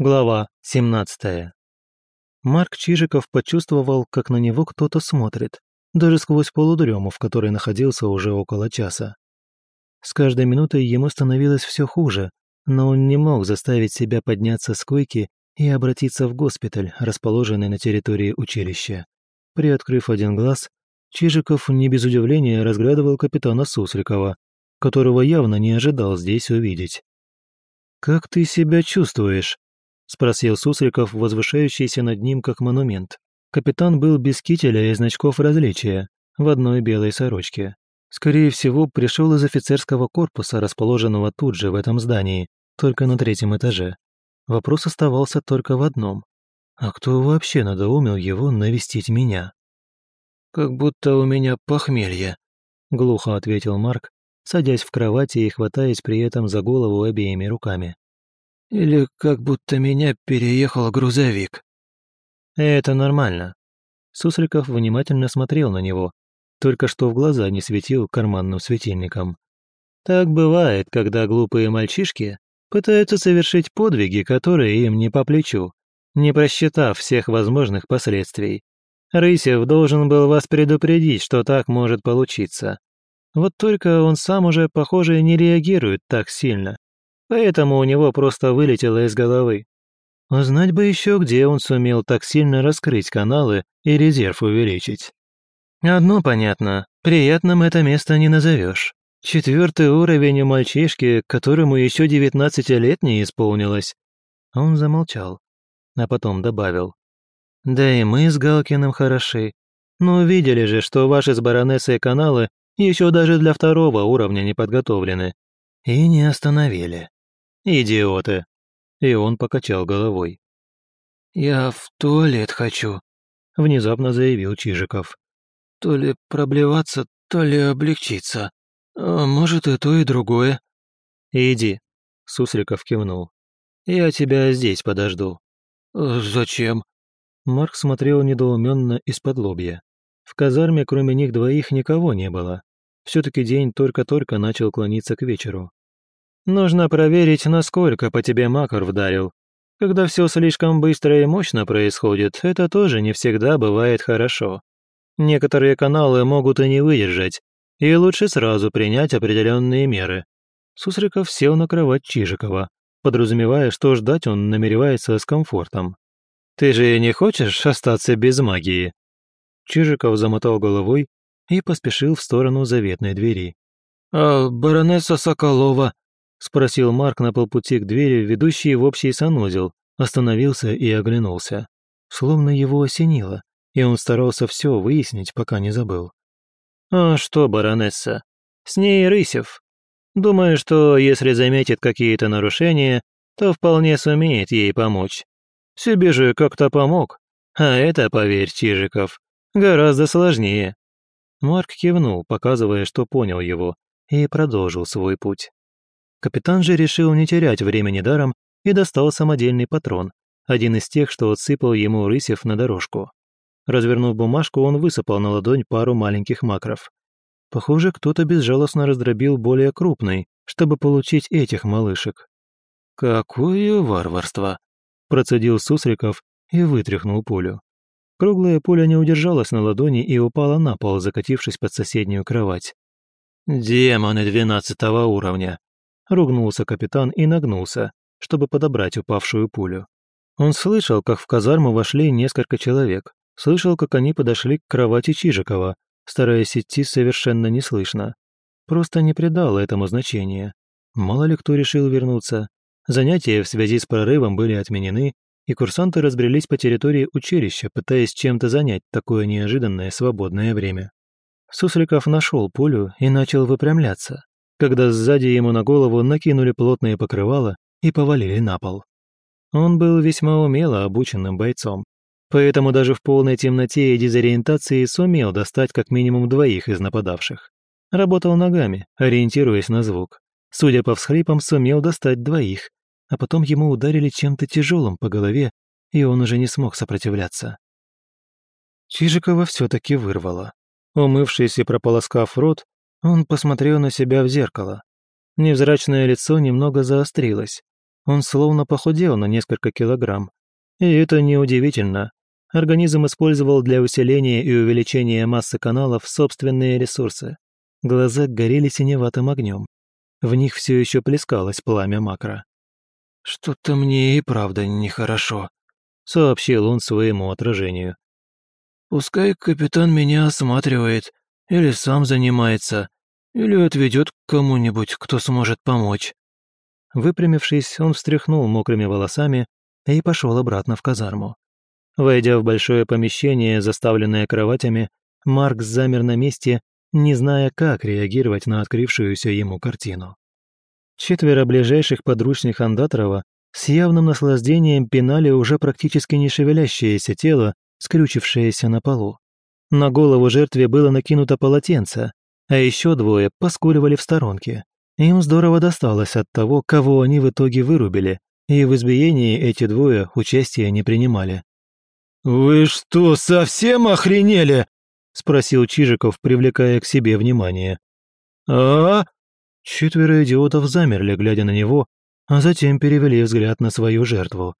Глава 17. Марк Чижиков почувствовал, как на него кто-то смотрит, даже сквозь полудрему, в которой находился уже около часа. С каждой минутой ему становилось все хуже, но он не мог заставить себя подняться с койки и обратиться в госпиталь, расположенный на территории училища. Приоткрыв один глаз, Чижиков не без удивления разглядывал капитана Сусликова, которого явно не ожидал здесь увидеть. «Как ты себя чувствуешь?» – спросил Сусликов, возвышающийся над ним как монумент. Капитан был без кителя и значков различия, в одной белой сорочке. Скорее всего, пришел из офицерского корпуса, расположенного тут же, в этом здании, только на третьем этаже. Вопрос оставался только в одном. А кто вообще надоумил его навестить меня? «Как будто у меня похмелье», — глухо ответил Марк, садясь в кровати и хватаясь при этом за голову обеими руками. «Или как будто меня переехал грузовик». «Это нормально». Сусликов внимательно смотрел на него, только что в глаза не светил карманным светильником. Так бывает, когда глупые мальчишки пытаются совершить подвиги, которые им не по плечу, не просчитав всех возможных последствий. Рысев должен был вас предупредить, что так может получиться. Вот только он сам уже, похоже, не реагирует так сильно. Поэтому у него просто вылетело из головы. Узнать бы еще, где он сумел так сильно раскрыть каналы и резерв увеличить. Одно понятно, приятным это место не назовешь. Четвертый уровень у мальчишки, которому еще девятнадцати лет не исполнилось. Он замолчал, а потом добавил. Да и мы с Галкиным хороши. Но видели же, что ваши с баронессой каналы еще даже для второго уровня не подготовлены. И не остановили. Идиоты. И он покачал головой. «Я в туалет хочу», — внезапно заявил Чижиков. То ли проблеваться, то ли облегчиться. А может, и то, и другое. Иди, Сусликов кивнул. Я тебя здесь подожду. Зачем? Марк смотрел недоуменно из-под лобья. В казарме кроме них двоих никого не было. Все-таки день только-только начал клониться к вечеру. Нужно проверить, насколько по тебе Макар вдарил. Когда все слишком быстро и мощно происходит, это тоже не всегда бывает хорошо. Некоторые каналы могут и не выдержать, и лучше сразу принять определенные меры. Сусликов сел на кровать Чижикова, подразумевая, что ждать он намеревается с комфортом. «Ты же не хочешь остаться без магии?» Чижиков замотал головой и поспешил в сторону заветной двери. «А баронесса Соколова?» — спросил Марк на полпути к двери, ведущей в общий санузел, остановился и оглянулся. Словно его осенило и он старался все выяснить, пока не забыл. «А что, баронесса? С ней Рысев. Думаю, что если заметит какие-то нарушения, то вполне сумеет ей помочь. Себе же как-то помог. А это, поверь, Чижиков, гораздо сложнее». Марк кивнул, показывая, что понял его, и продолжил свой путь. Капитан же решил не терять времени даром и достал самодельный патрон, один из тех, что отсыпал ему Рысев на дорожку. Развернув бумажку, он высыпал на ладонь пару маленьких макров. Похоже, кто-то безжалостно раздробил более крупный, чтобы получить этих малышек. «Какое варварство!» – процедил Сусликов и вытряхнул пулю. Круглая пуля не удержалась на ладони и упала на пол, закатившись под соседнюю кровать. «Демоны двенадцатого уровня!» – ругнулся капитан и нагнулся, чтобы подобрать упавшую пулю. Он слышал, как в казарму вошли несколько человек, Слышал, как они подошли к кровати Чижикова, стараясь идти совершенно неслышно. Просто не придал этому значения. Мало ли кто решил вернуться. Занятия в связи с прорывом были отменены, и курсанты разбрелись по территории училища, пытаясь чем-то занять такое неожиданное свободное время. Сусликов нашел пулю и начал выпрямляться, когда сзади ему на голову накинули плотные покрывала и повалили на пол. Он был весьма умело обученным бойцом, поэтому даже в полной темноте и дезориентации сумел достать как минимум двоих из нападавших. Работал ногами, ориентируясь на звук. Судя по всхлипам, сумел достать двоих, а потом ему ударили чем-то тяжелым по голове, и он уже не смог сопротивляться. Чижикова все-таки вырвало. Умывшись и прополоскав рот, он посмотрел на себя в зеркало. Невзрачное лицо немного заострилось. Он словно похудел на несколько килограмм. И это неудивительно. Организм использовал для усиления и увеличения массы каналов собственные ресурсы. Глаза горели синеватым огнем. В них все еще плескалось пламя макро. «Что-то мне и правда нехорошо», — сообщил он своему отражению. «Пускай капитан меня осматривает, или сам занимается, или отведет к кому-нибудь, кто сможет помочь». Выпрямившись, он встряхнул мокрыми волосами и пошел обратно в казарму. Войдя в большое помещение, заставленное кроватями, Марк замер на месте, не зная, как реагировать на открывшуюся ему картину. Четверо ближайших подручных Андатрова с явным наслаждением пинали уже практически не шевелящееся тело, скрючившееся на полу. На голову жертве было накинуто полотенце, а еще двое поскуливали в сторонке. Им здорово досталось от того, кого они в итоге вырубили, и в избиении эти двое участия не принимали. «Вы что, совсем охренели?» – спросил Чижиков, привлекая к себе внимание. «А?» Четверо идиотов замерли, глядя на него, а затем перевели взгляд на свою жертву.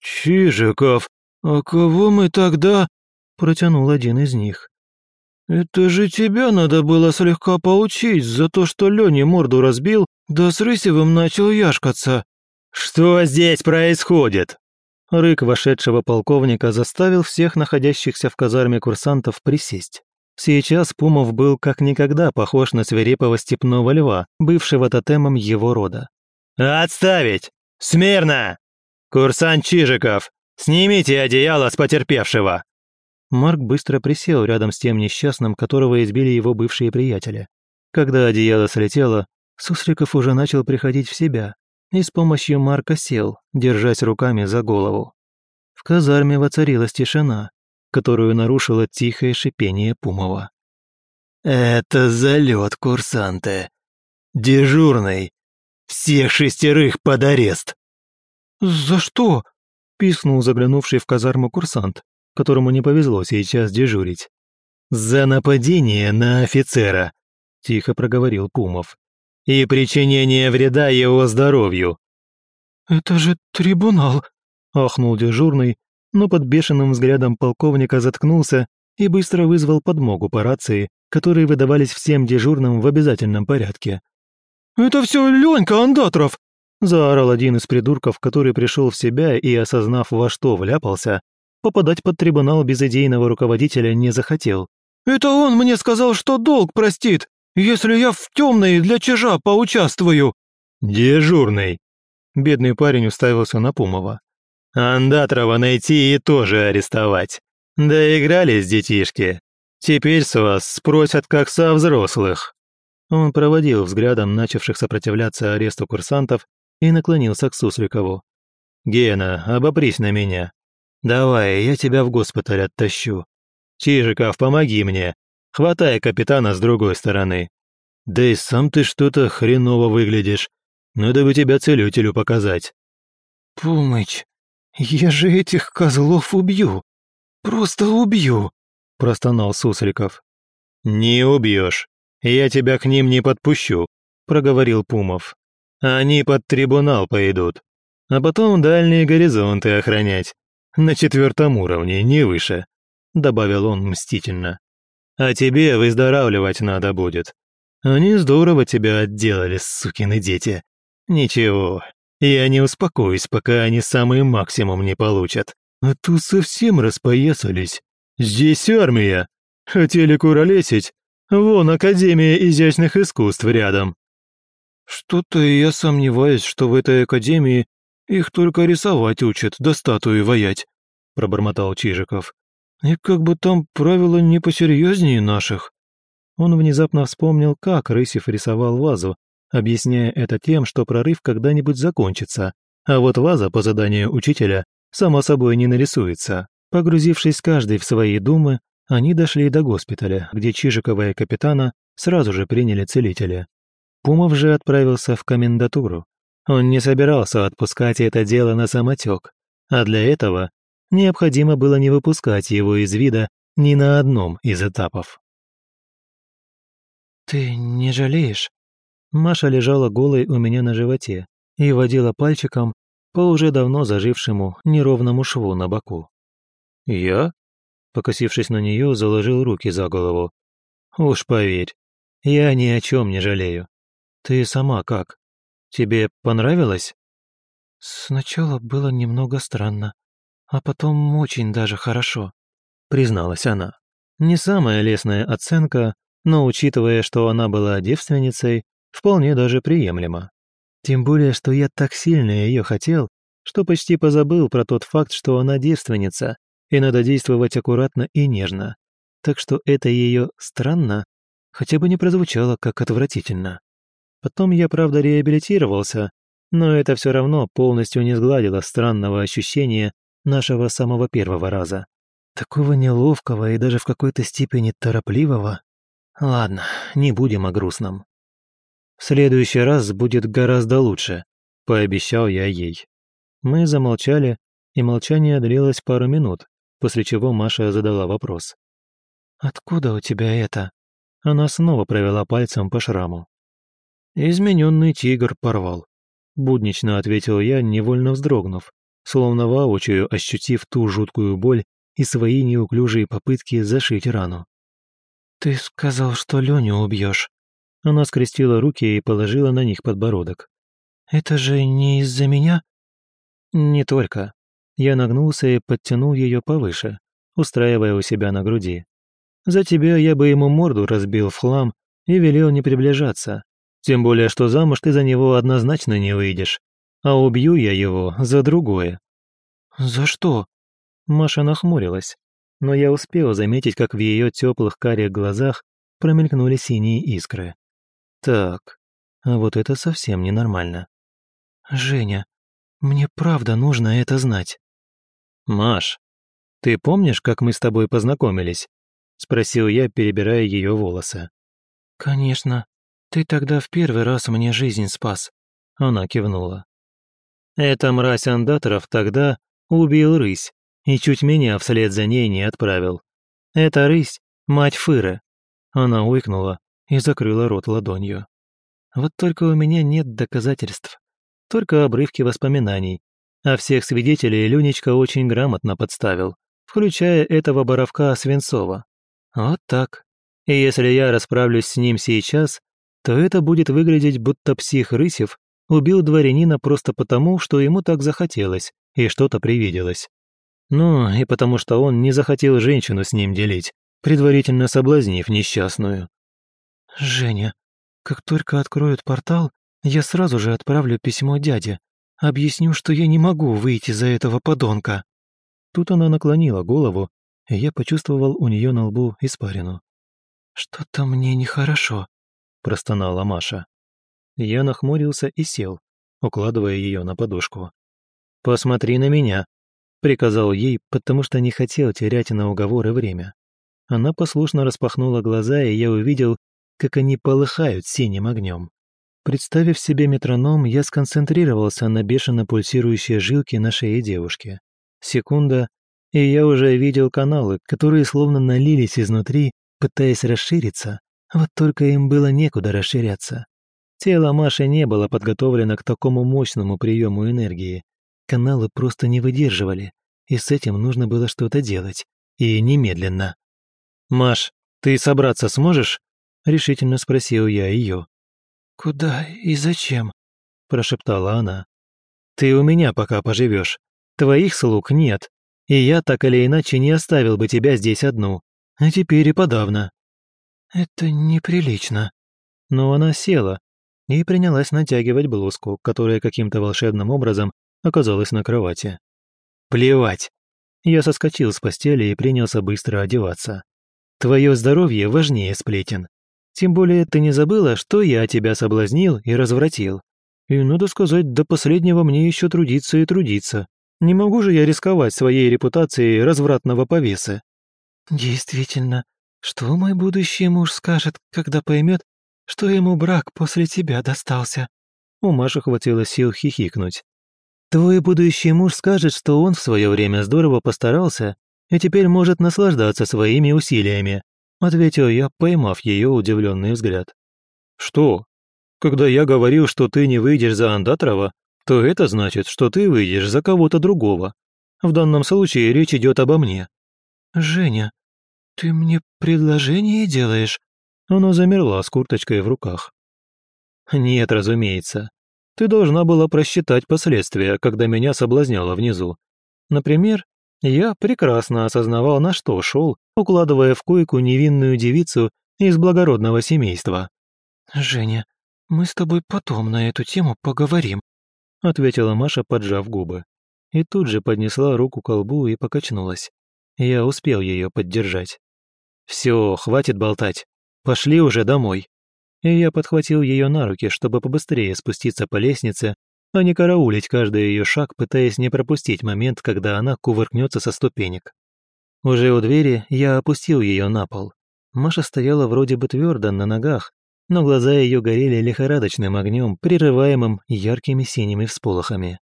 «Чижиков, а кого мы тогда?» – протянул один из них. «Это же тебя надо было слегка поучить за то, что Лене морду разбил, да с Рысевым начал яшкаться». «Что здесь происходит?» Рык вошедшего полковника заставил всех находящихся в казарме курсантов присесть. Сейчас Пумов был как никогда похож на свирепого степного льва, бывшего тотемом его рода. «Отставить! Смирно! Курсант Чижиков, снимите одеяло с потерпевшего!» Марк быстро присел рядом с тем несчастным, которого избили его бывшие приятели. Когда одеяло слетело, Сусликов уже начал приходить в себя и с помощью Марка сел, держась руками за голову. В казарме воцарилась тишина, которую нарушило тихое шипение Пумова. «Это залет, курсанты. Дежурный. Всех шестерых под арест». «За что?» – пискнул заглянувший в казарму курсант которому не повезло сейчас дежурить. «За нападение на офицера», – тихо проговорил Пумов, – «и причинение вреда его здоровью». «Это же трибунал», – ахнул дежурный, но под бешеным взглядом полковника заткнулся и быстро вызвал подмогу по рации, которые выдавались всем дежурным в обязательном порядке. «Это все Ленька Андатров!» – заорал один из придурков, который пришел в себя и, осознав, во что вляпался, попадать под трибунал без идейного руководителя не захотел. «Это он мне сказал, что долг простит, если я в темной для чижа поучаствую». «Дежурный». Бедный парень уставился на Пумова. «Андатрова найти и тоже арестовать. Доигрались, детишки. Теперь с вас спросят, как со взрослых». Он проводил взглядом начавших сопротивляться аресту курсантов и наклонился к Сусликову. «Гена, обопрись на меня. «Давай, я тебя в госпиталь оттащу. Чижиков, помоги мне. Хватай капитана с другой стороны. Да и сам ты что-то хреново выглядишь. Надо бы тебя целителю показать». «Пумыч, я же этих козлов убью. Просто убью», – простонал Сусликов. «Не убьешь. Я тебя к ним не подпущу», – проговорил Пумов. «Они под трибунал пойдут, а потом дальние горизонты охранять на четвертом уровне, не выше», — добавил он мстительно. «А тебе выздоравливать надо будет. Они здорово тебя отделали, сукины дети. Ничего, я не успокоюсь, пока они самый максимум не получат. А то совсем распоясались. Здесь армия. Хотели куролесить? Вон Академия изящных искусств рядом». «Что-то я сомневаюсь, что в этой академии их только рисовать учат, да статуи воять», – пробормотал Чижиков. «И как бы там правила не посерьезнее наших». Он внезапно вспомнил, как Рысев рисовал вазу, объясняя это тем, что прорыв когда-нибудь закончится, а вот ваза по заданию учителя само собой не нарисуется. Погрузившись каждый в свои думы, они дошли до госпиталя, где Чижикова и капитана сразу же приняли целителя. Пумов же отправился в комендатуру, он не собирался отпускать это дело на самотек, а для этого необходимо было не выпускать его из вида ни на одном из этапов. «Ты не жалеешь?» Маша лежала голой у меня на животе и водила пальчиком по уже давно зажившему неровному шву на боку. «Я?» Покосившись на нее, заложил руки за голову. «Уж поверь, я ни о чем не жалею. Ты сама как? Тебе понравилось?» «Сначала было немного странно, а потом очень даже хорошо», призналась она. Не самая лестная оценка, но учитывая, что она была девственницей, вполне даже приемлемо. Тем более, что я так сильно ее хотел, что почти позабыл про тот факт, что она девственница, и надо действовать аккуратно и нежно. Так что это ее странно хотя бы не прозвучало как отвратительно. Потом я, правда, реабилитировался, но это все равно полностью не сгладило странного ощущения нашего самого первого раза. Такого неловкого и даже в какой-то степени торопливого. Ладно, не будем о грустном. В следующий раз будет гораздо лучше, пообещал я ей. Мы замолчали, и молчание длилось пару минут, после чего Маша задала вопрос. «Откуда у тебя это?» Она снова провела пальцем по шраму. «Измененный тигр порвал», — буднично ответил я, невольно вздрогнув, словно воочию ощутив ту жуткую боль и свои неуклюжие попытки зашить рану. «Ты сказал, что Леню убьешь. Она скрестила руки и положила на них подбородок. «Это же не из-за меня?» «Не только». Я нагнулся и подтянул ее повыше, устраивая у себя на груди. «За тебя я бы ему морду разбил в хлам и велел не приближаться. Тем более, что замуж ты за него однозначно не выйдешь. А убью я его за другое». «За что?» Маша нахмурилась, но я успел заметить, как в ее теплых карих глазах промелькнули синие искры. Так, а вот это совсем ненормально. Женя, мне правда нужно это знать. Маш, ты помнишь, как мы с тобой познакомились? Спросил я, перебирая ее волосы. Конечно. Ты тогда в первый раз мне жизнь спас. Она кивнула. Эта мразь андаторов тогда убил рысь и чуть меня вслед за ней не отправил. Это рысь, мать Фыры. Она уйкнула и закрыла рот ладонью. Вот только у меня нет доказательств, только обрывки воспоминаний, а всех свидетелей Люнечка очень грамотно подставил, включая этого боровка Свинцова. Вот так. И если я расправлюсь с ним сейчас, то это будет выглядеть, будто псих Рысев убил дворянина просто потому, что ему так захотелось и что-то привиделось. Ну, и потому что он не захотел женщину с ним делить, предварительно соблазнив несчастную. «Женя, как только откроют портал, я сразу же отправлю письмо дяде. Объясню, что я не могу выйти за этого подонка». Тут она наклонила голову, и я почувствовал у нее на лбу испарину. «Что-то мне нехорошо», – простонала Маша. Я нахмурился и сел, укладывая ее на подушку. «Посмотри на меня», – приказал ей, потому что не хотел терять на уговоры время. Она послушно распахнула глаза, и я увидел, как они полыхают синим огнем. Представив себе метроном, я сконцентрировался на бешено пульсирующей жилке на шее девушки. Секунда, и я уже видел каналы, которые словно налились изнутри, пытаясь расшириться, вот только им было некуда расширяться. Тело Маши не было подготовлено к такому мощному приему энергии. Каналы просто не выдерживали, и с этим нужно было что-то делать. И немедленно. «Маш, ты собраться сможешь?» — решительно спросил я ее. «Куда и зачем?» — прошептала она. «Ты у меня пока поживешь. Твоих слуг нет, и я так или иначе не оставил бы тебя здесь одну. А теперь и подавно». «Это неприлично». Но она села и принялась натягивать блузку, которая каким-то волшебным образом оказалась на кровати. «Плевать!» Я соскочил с постели и принялся быстро одеваться. «Твое здоровье важнее сплетен. Тем более ты не забыла, что я тебя соблазнил и развратил. И, надо сказать, до последнего мне еще трудиться и трудиться. Не могу же я рисковать своей репутацией развратного повеса». «Действительно, что мой будущий муж скажет, когда поймет, что ему брак после тебя достался?» У Маши хватило сил хихикнуть. «Твой будущий муж скажет, что он в свое время здорово постарался и теперь может наслаждаться своими усилиями, ответил я, поймав ее удивленный взгляд. «Что? Когда я говорил, что ты не выйдешь за Андатрова, то это значит, что ты выйдешь за кого-то другого. В данном случае речь идет обо мне». «Женя, ты мне предложение делаешь?» Она замерла с курточкой в руках. «Нет, разумеется. Ты должна была просчитать последствия, когда меня соблазняла внизу. Например, я прекрасно осознавал, на что шел, укладывая в койку невинную девицу из благородного семейства. «Женя, мы с тобой потом на эту тему поговорим», ответила Маша, поджав губы. И тут же поднесла руку к колбу и покачнулась. Я успел ее поддержать. «Все, хватит болтать. Пошли уже домой». И я подхватил ее на руки, чтобы побыстрее спуститься по лестнице а не караулить каждый ее шаг, пытаясь не пропустить момент, когда она кувыркнется со ступенек. Уже у двери я опустил ее на пол. Маша стояла вроде бы твердо на ногах, но глаза ее горели лихорадочным огнем, прерываемым яркими синими всполохами.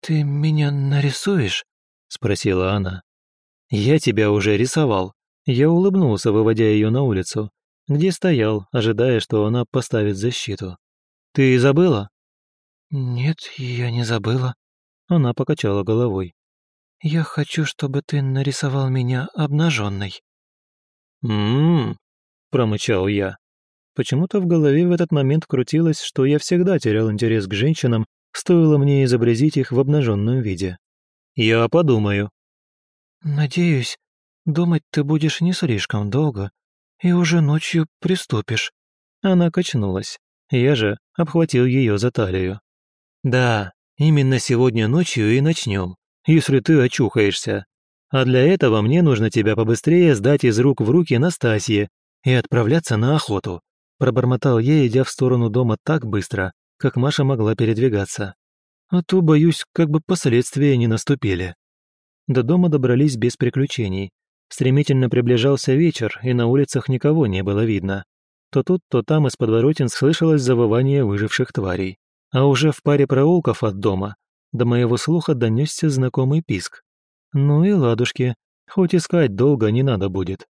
«Ты меня нарисуешь?» — спросила она. «Я тебя уже рисовал». Я улыбнулся, выводя ее на улицу, где стоял, ожидая, что она поставит защиту. «Ты забыла?» «Нет, я не забыла». Она покачала головой. «Я хочу, чтобы ты нарисовал меня обнаженной». «М-м-м», промычал я. Почему-то в голове в этот момент крутилось, что я всегда терял интерес к женщинам, стоило мне изобразить их в обнаженном виде. «Я подумаю». «Надеюсь, думать ты будешь не слишком долго, и уже ночью приступишь». Она качнулась. Я же обхватил ее за талию. Да, именно сегодня ночью и начнем, если ты очухаешься. А для этого мне нужно тебя побыстрее сдать из рук в руки Настасье и отправляться на охоту», пробормотал я, идя в сторону дома так быстро, как Маша могла передвигаться. А то, боюсь, как бы последствия не наступили. До дома добрались без приключений. Стремительно приближался вечер, и на улицах никого не было видно. То тут, то там из подворотен слышалось завывание выживших тварей. А уже в паре проулков от дома до моего слуха донесся знакомый писк. Ну и ладушки, хоть искать долго не надо будет.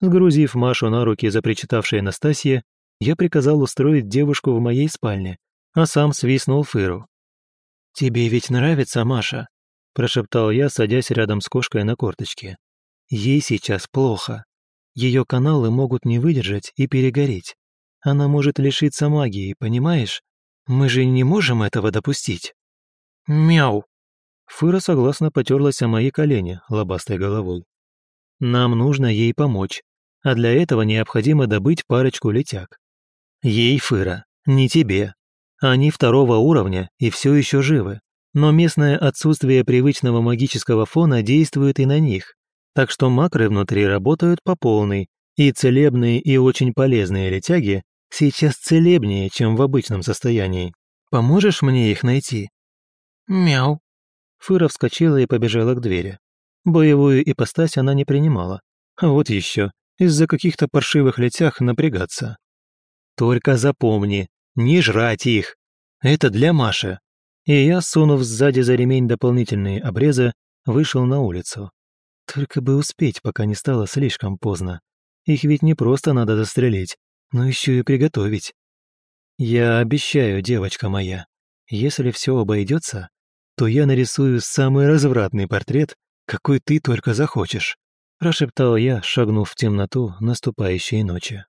Сгрузив Машу на руки запричитавшей Анастасии, я приказал устроить девушку в моей спальне, а сам свистнул Фыру. «Тебе ведь нравится Маша?» – прошептал я, садясь рядом с кошкой на корточке. «Ей сейчас плохо. Ее каналы могут не выдержать и перегореть. Она может лишиться магии, понимаешь? Мы же не можем этого допустить. Мяу. Фыра согласно потерлась о мои колени лобастой головой. Нам нужно ей помочь, а для этого необходимо добыть парочку летяг. Ей, Фыра, не тебе. Они второго уровня и все еще живы, но местное отсутствие привычного магического фона действует и на них, так что макры внутри работают по полной, и целебные и очень полезные летяги Сейчас целебнее, чем в обычном состоянии. Поможешь мне их найти?» «Мяу». Фыра вскочила и побежала к двери. Боевую ипостась она не принимала. А вот еще, из-за каких-то паршивых летях напрягаться. «Только запомни, не жрать их. Это для Маши». И я, сунув сзади за ремень дополнительные обрезы, вышел на улицу. Только бы успеть, пока не стало слишком поздно. Их ведь не просто надо застрелить, но еще и приготовить. Я обещаю, девочка моя, если все обойдется, то я нарисую самый развратный портрет, какой ты только захочешь», прошептал я, шагнув в темноту наступающей ночи.